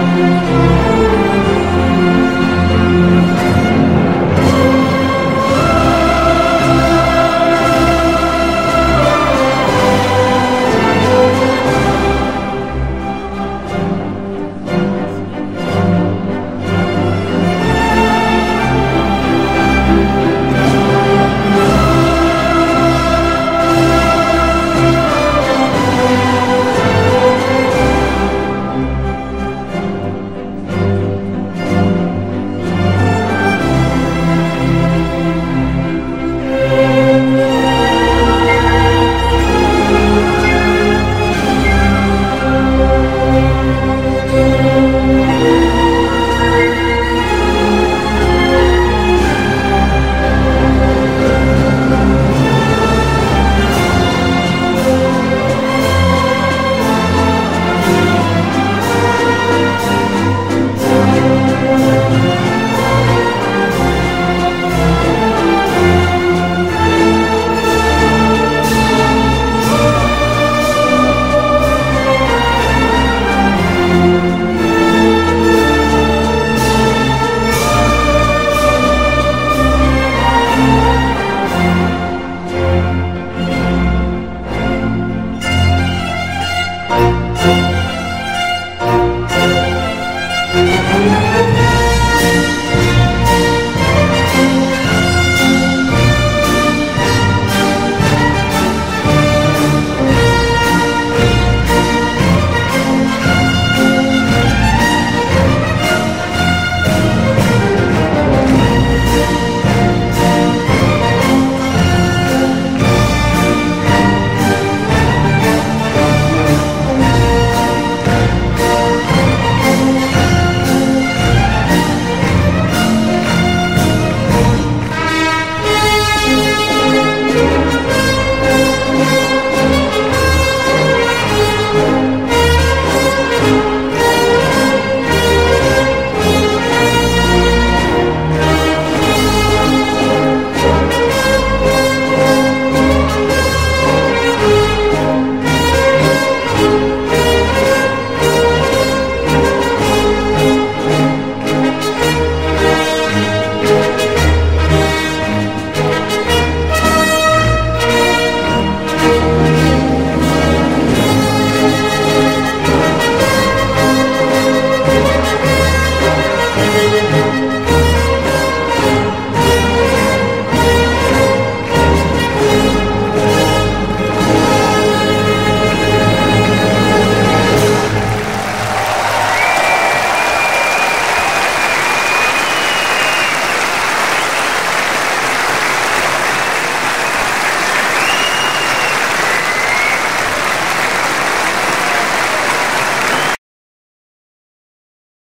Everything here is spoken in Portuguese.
Música